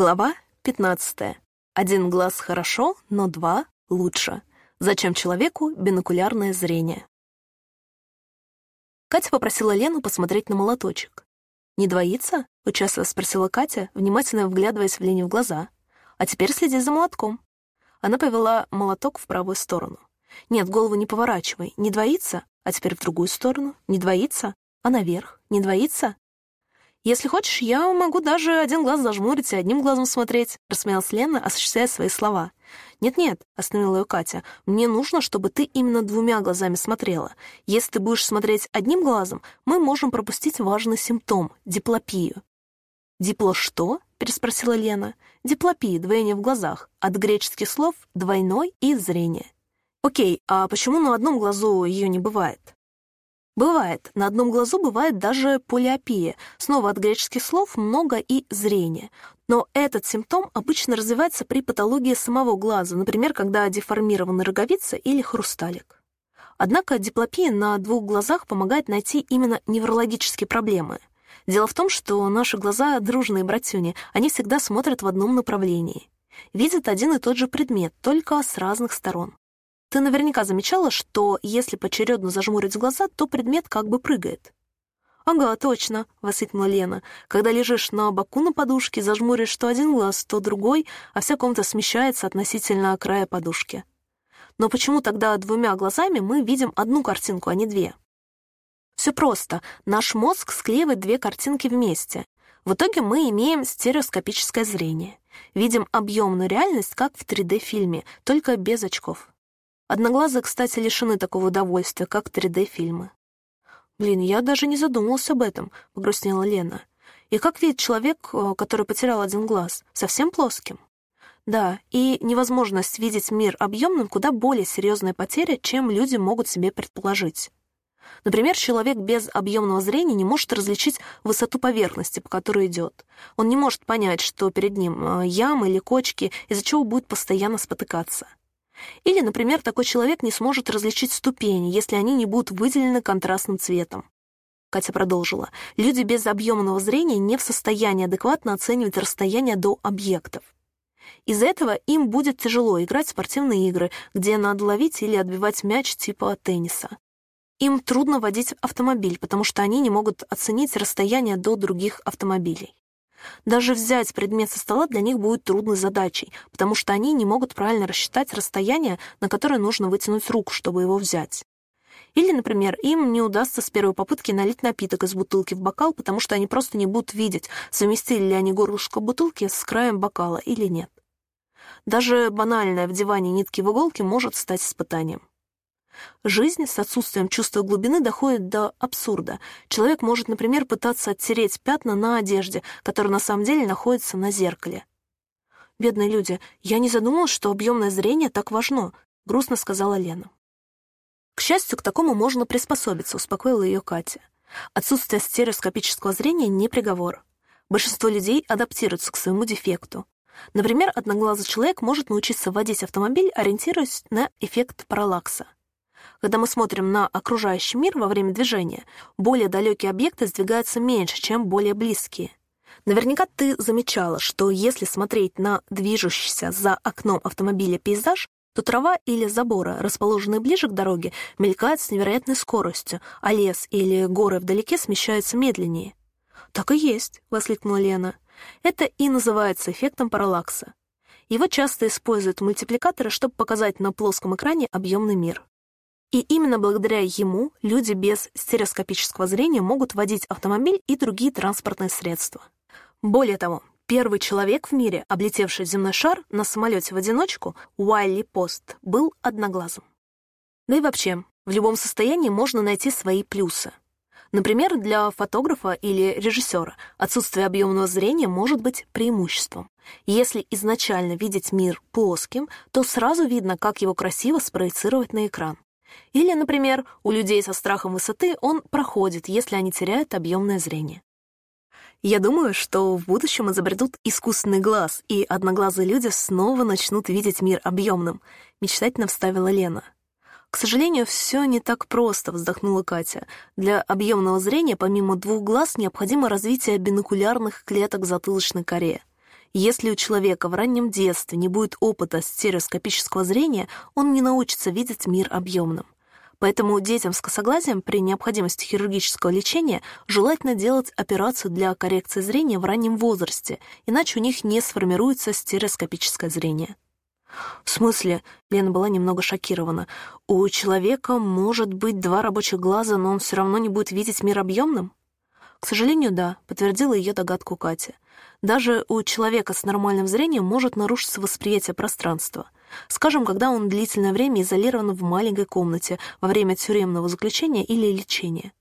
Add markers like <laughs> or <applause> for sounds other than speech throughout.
Глава 15. Один глаз хорошо, но два лучше. Зачем человеку бинокулярное зрение? Катя попросила Лену посмотреть на молоточек. «Не двоится?» — участливо спросила Катя, внимательно вглядываясь в Лене в глаза. «А теперь следи за молотком». Она повела молоток в правую сторону. «Нет, голову не поворачивай. Не двоится? А теперь в другую сторону. Не двоится? А наверх? Не двоится? «Если хочешь, я могу даже один глаз зажмурить и одним глазом смотреть», — рассмеялась Лена, осуществляя свои слова. «Нет-нет», — остановила ее Катя, — «мне нужно, чтобы ты именно двумя глазами смотрела. Если ты будешь смотреть одним глазом, мы можем пропустить важный симптом — диплопию». «Дипло что?» — переспросила Лена. «Диплопия, двоение в глазах. От греческих слов «двойной» и «зрение». Окей, а почему на одном глазу ее не бывает? Бывает. На одном глазу бывает даже полиопия. Снова от греческих слов «много» и «зрение». Но этот симптом обычно развивается при патологии самого глаза, например, когда деформированы роговица или хрусталик. Однако диплопия на двух глазах помогает найти именно неврологические проблемы. Дело в том, что наши глаза — дружные братюни, они всегда смотрят в одном направлении. Видят один и тот же предмет, только с разных сторон. Ты наверняка замечала, что если поочередно зажмурить глаза, то предмет как бы прыгает. «Ага, точно», — воскликнула Лена. «Когда лежишь на боку на подушке, зажмуришь то один глаз, то другой, а вся комната смещается относительно края подушки. Но почему тогда двумя глазами мы видим одну картинку, а не две?» Все просто. Наш мозг склеивает две картинки вместе. В итоге мы имеем стереоскопическое зрение. Видим объемную реальность, как в 3D-фильме, только без очков. Одноглазые, кстати, лишены такого удовольствия, как 3D-фильмы. «Блин, я даже не задумывалась об этом», — погрустнела Лена. «И как видит человек, э, который потерял один глаз? Совсем плоским?» Да, и невозможность видеть мир объемным куда более серьезная потеря, чем люди могут себе предположить. Например, человек без объемного зрения не может различить высоту поверхности, по которой идет. Он не может понять, что перед ним э, ямы или кочки, из-за чего будет постоянно спотыкаться. Или, например, такой человек не сможет различить ступени, если они не будут выделены контрастным цветом. Катя продолжила. Люди без объемного зрения не в состоянии адекватно оценивать расстояние до объектов. Из-за этого им будет тяжело играть в спортивные игры, где надо ловить или отбивать мяч типа тенниса. Им трудно водить автомобиль, потому что они не могут оценить расстояние до других автомобилей. Даже взять предмет со стола для них будет трудной задачей, потому что они не могут правильно рассчитать расстояние, на которое нужно вытянуть руку, чтобы его взять. Или, например, им не удастся с первой попытки налить напиток из бутылки в бокал, потому что они просто не будут видеть, совместили ли они горлышко бутылки с краем бокала или нет. Даже банальное вдевание нитки в иголки может стать испытанием. Жизнь с отсутствием чувства глубины доходит до абсурда. Человек может, например, пытаться оттереть пятна на одежде, которая на самом деле находится на зеркале. «Бедные люди, я не задумалась, что объемное зрение так важно», — грустно сказала Лена. К счастью, к такому можно приспособиться, успокоила ее Катя. Отсутствие стереоскопического зрения не приговор. Большинство людей адаптируются к своему дефекту. Например, одноглазый человек может научиться водить автомобиль, ориентируясь на эффект параллакса. Когда мы смотрим на окружающий мир во время движения, более далекие объекты сдвигаются меньше, чем более близкие. Наверняка ты замечала, что если смотреть на движущийся за окном автомобиля пейзаж, то трава или заборы, расположенные ближе к дороге, мелькают с невероятной скоростью, а лес или горы вдалеке смещаются медленнее. «Так и есть», — воскликнула Лена. «Это и называется эффектом параллакса. Его часто используют мультипликаторы, чтобы показать на плоском экране объемный мир. И именно благодаря ему люди без стереоскопического зрения могут водить автомобиль и другие транспортные средства. Более того, первый человек в мире, облетевший земной шар на самолете в одиночку, Уайли Пост, был одноглазым. Да и вообще, в любом состоянии можно найти свои плюсы. Например, для фотографа или режиссера отсутствие объемного зрения может быть преимуществом. Если изначально видеть мир плоским, то сразу видно, как его красиво спроецировать на экран. Или, например, у людей со страхом высоты он проходит, если они теряют объемное зрение. Я думаю, что в будущем изобретут искусственный глаз, и одноглазые люди снова начнут видеть мир объемным, мечтательно вставила Лена. К сожалению, все не так просто, вздохнула Катя. Для объемного зрения помимо двух глаз необходимо развитие бинокулярных клеток затылочной коре. Если у человека в раннем детстве не будет опыта стереоскопического зрения, он не научится видеть мир объемным. Поэтому детям с косоглазием при необходимости хирургического лечения желательно делать операцию для коррекции зрения в раннем возрасте, иначе у них не сформируется стереоскопическое зрение. В смысле, Лена была немного шокирована. У человека может быть два рабочих глаза, но он все равно не будет видеть мир объемным? К сожалению, да, подтвердила ее догадку Катя. Даже у человека с нормальным зрением может нарушиться восприятие пространства. Скажем, когда он длительное время изолирован в маленькой комнате во время тюремного заключения или лечения.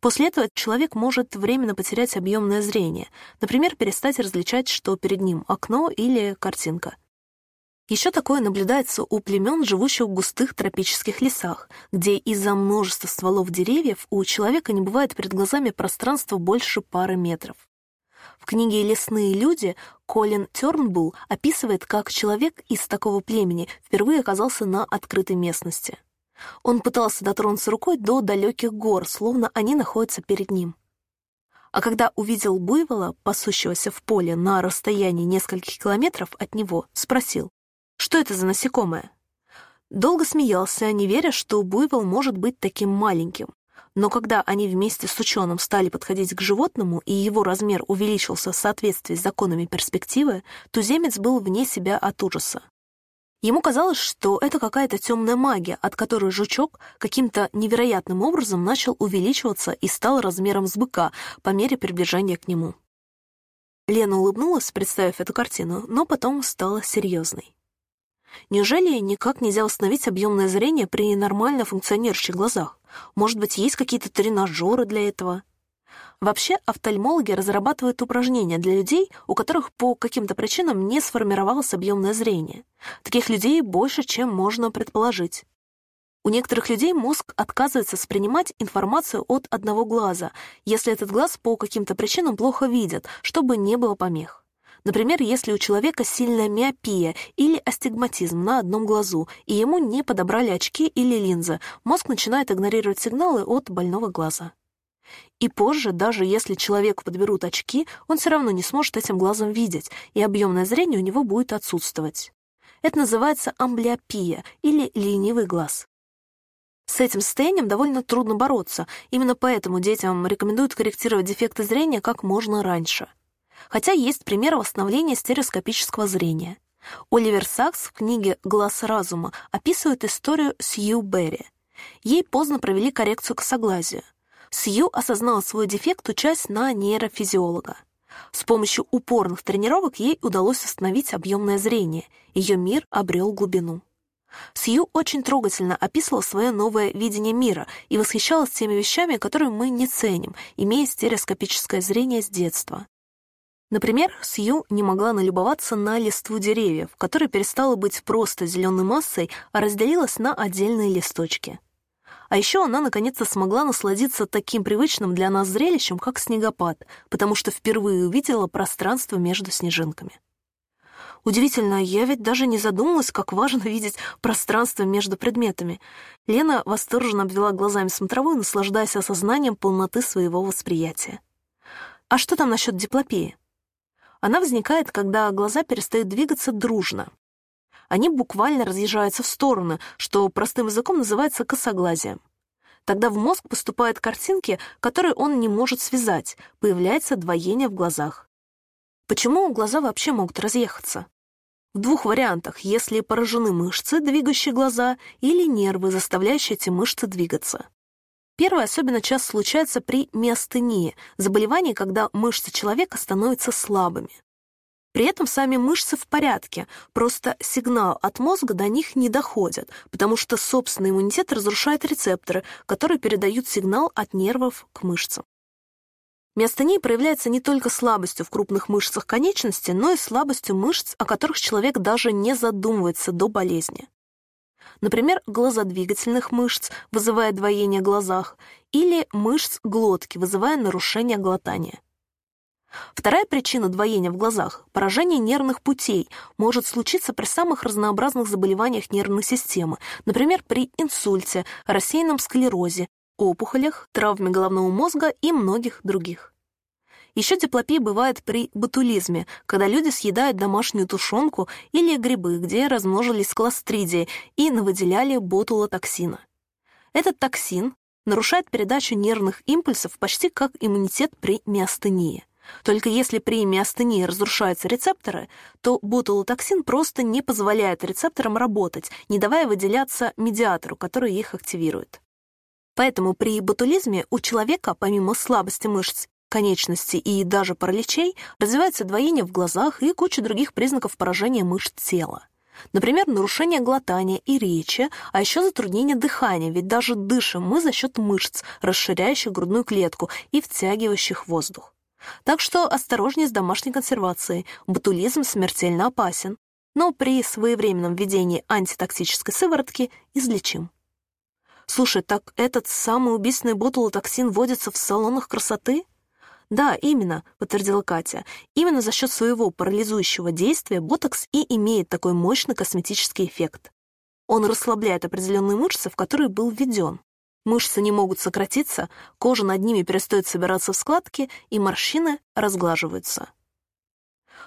После этого человек может временно потерять объемное зрение, например, перестать различать, что перед ним окно или картинка. Еще такое наблюдается у племен, живущих в густых тропических лесах, где из-за множества стволов деревьев у человека не бывает перед глазами пространства больше пары метров. В книге «Лесные люди» Колин Тёрнбулл описывает, как человек из такого племени впервые оказался на открытой местности. Он пытался дотронуться рукой до далеких гор, словно они находятся перед ним. А когда увидел буйвола, пасущегося в поле на расстоянии нескольких километров от него, спросил, что это за насекомое? Долго смеялся, не веря, что буйвол может быть таким маленьким. Но когда они вместе с ученым стали подходить к животному, и его размер увеличился в соответствии с законами перспективы, туземец был вне себя от ужаса. Ему казалось, что это какая-то темная магия, от которой жучок каким-то невероятным образом начал увеличиваться и стал размером с быка по мере приближения к нему. Лена улыбнулась, представив эту картину, но потом стала серьезной. Неужели никак нельзя восстановить объемное зрение при нормально функционирующих глазах? Может быть, есть какие-то тренажеры для этого? Вообще, офтальмологи разрабатывают упражнения для людей, у которых по каким-то причинам не сформировалось объемное зрение. Таких людей больше, чем можно предположить. У некоторых людей мозг отказывается воспринимать информацию от одного глаза, если этот глаз по каким-то причинам плохо видит, чтобы не было помех. Например, если у человека сильная миопия или астигматизм на одном глазу, и ему не подобрали очки или линзы, мозг начинает игнорировать сигналы от больного глаза. И позже, даже если человеку подберут очки, он все равно не сможет этим глазом видеть, и объемное зрение у него будет отсутствовать. Это называется амблиопия или ленивый глаз. С этим состоянием довольно трудно бороться, именно поэтому детям рекомендуют корректировать дефекты зрения как можно раньше хотя есть примеры восстановления стереоскопического зрения. Оливер Сакс в книге «Глаз разума» описывает историю Сью Берри. Ей поздно провели коррекцию косоглазия. Сью осознала свой дефект, учась на нейрофизиолога. С помощью упорных тренировок ей удалось восстановить объемное зрение, ее мир обрел глубину. Сью очень трогательно описывала свое новое видение мира и восхищалась теми вещами, которые мы не ценим, имея стереоскопическое зрение с детства. Например, Сью не могла налюбоваться на листву деревьев, которая перестала быть просто зеленой массой, а разделилась на отдельные листочки. А еще она наконец-то смогла насладиться таким привычным для нас зрелищем, как снегопад, потому что впервые увидела пространство между снежинками. Удивительно, я ведь даже не задумалась, как важно <laughs> видеть пространство между предметами. Лена восторженно обвела глазами смотровую, наслаждаясь осознанием полноты своего восприятия. А что там насчет диплопии? Она возникает, когда глаза перестают двигаться дружно. Они буквально разъезжаются в стороны, что простым языком называется косоглазием. Тогда в мозг поступают картинки, которые он не может связать, появляется двоение в глазах. Почему глаза вообще могут разъехаться? В двух вариантах, если поражены мышцы, двигающие глаза, или нервы, заставляющие эти мышцы двигаться. Первое особенно часто случается при миостении, заболевании, когда мышцы человека становятся слабыми. При этом сами мышцы в порядке, просто сигнал от мозга до них не доходит, потому что собственный иммунитет разрушает рецепторы, которые передают сигнал от нервов к мышцам. Миостения проявляется не только слабостью в крупных мышцах конечности, но и слабостью мышц, о которых человек даже не задумывается до болезни например, глазодвигательных мышц, вызывая двоение в глазах, или мышц глотки, вызывая нарушение глотания. Вторая причина двоения в глазах – поражение нервных путей может случиться при самых разнообразных заболеваниях нервной системы, например, при инсульте, рассеянном склерозе, опухолях, травме головного мозга и многих других. Еще диплопия бывает при ботулизме, когда люди съедают домашнюю тушенку или грибы, где размножились кластридии и навыделяли ботулотоксина. Этот токсин нарушает передачу нервных импульсов почти как иммунитет при миостении. Только если при миостении разрушаются рецепторы, то ботулотоксин просто не позволяет рецепторам работать, не давая выделяться медиатору, который их активирует. Поэтому при ботулизме у человека, помимо слабости мышц конечностей и даже параличей, развивается двоение в глазах и куча других признаков поражения мышц тела. Например, нарушение глотания и речи, а еще затруднение дыхания, ведь даже дышим мы за счет мышц, расширяющих грудную клетку и втягивающих воздух. Так что осторожнее с домашней консервацией, ботулизм смертельно опасен, но при своевременном введении антитоксической сыворотки излечим. Слушай, так этот самый убийственный ботулотоксин вводится в салонах красоты? Да, именно, подтвердила Катя. Именно за счет своего парализующего действия ботокс и имеет такой мощный косметический эффект. Он расслабляет определенные мышцы, в которые был введен. Мышцы не могут сократиться, кожа над ними перестает собираться в складки, и морщины разглаживаются.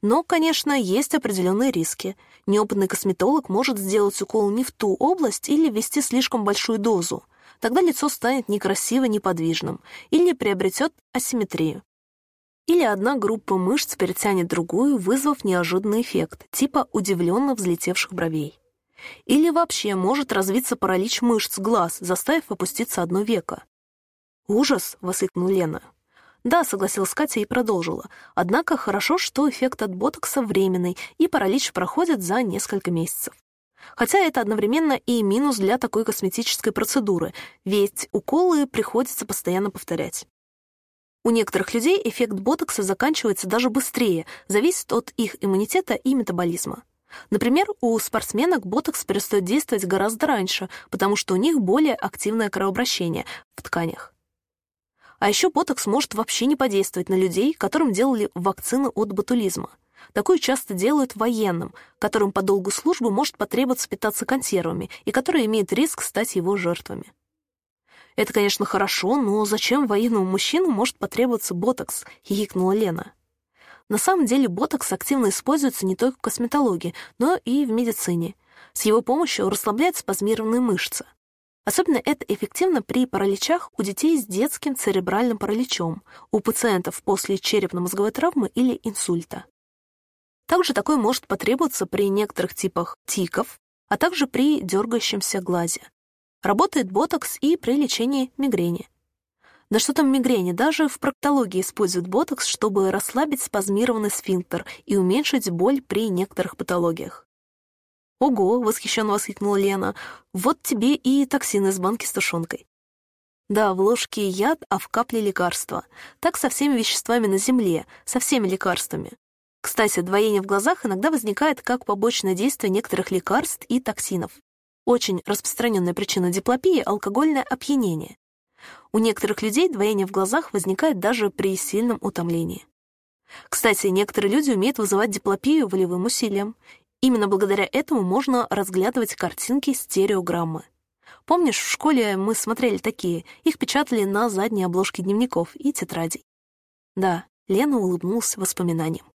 Но, конечно, есть определенные риски. Неопытный косметолог может сделать укол не в ту область или ввести слишком большую дозу. Тогда лицо станет некрасиво неподвижным или приобретет асимметрию. Или одна группа мышц перетянет другую, вызвав неожиданный эффект, типа удивленно взлетевших бровей. Или вообще может развиться паралич мышц глаз, заставив опуститься одно веко. «Ужас!» — воскликнула Лена. «Да», — согласилась Катя и продолжила. «Однако хорошо, что эффект от ботокса временный, и паралич проходит за несколько месяцев. Хотя это одновременно и минус для такой косметической процедуры, ведь уколы приходится постоянно повторять. У некоторых людей эффект ботокса заканчивается даже быстрее, зависит от их иммунитета и метаболизма. Например, у спортсменок ботокс перестает действовать гораздо раньше, потому что у них более активное кровообращение в тканях. А еще ботокс может вообще не подействовать на людей, которым делали вакцины от ботулизма. Такое часто делают военным, которым по долгу службы может потребоваться питаться консервами и которые имеют риск стать его жертвами. Это, конечно, хорошо, но зачем военному мужчину может потребоваться ботокс, хихикнула Лена. На самом деле ботокс активно используется не только в косметологии, но и в медицине. С его помощью расслабляют спазмированные мышцы. Особенно это эффективно при параличах у детей с детским церебральным параличом, у пациентов после черепно-мозговой травмы или инсульта. Также такое может потребоваться при некоторых типах тиков, а также при дергающемся глазе. Работает ботокс и при лечении мигрени. Да что там мигрени, даже в проктологии используют ботокс, чтобы расслабить спазмированный сфинктер и уменьшить боль при некоторых патологиях. «Ого!» — восхищенно воскликнула Лена. «Вот тебе и токсин из банки с тушенкой». Да, в ложке яд, а в капле лекарства. Так со всеми веществами на Земле, со всеми лекарствами. Кстати, двоение в глазах иногда возникает как побочное действие некоторых лекарств и токсинов. Очень распространенная причина диплопии — алкогольное опьянение. У некоторых людей двоение в глазах возникает даже при сильном утомлении. Кстати, некоторые люди умеют вызывать диплопию волевым усилием. Именно благодаря этому можно разглядывать картинки стереограммы. Помнишь, в школе мы смотрели такие, их печатали на задней обложке дневников и тетрадей. Да, Лена улыбнулась воспоминаниям.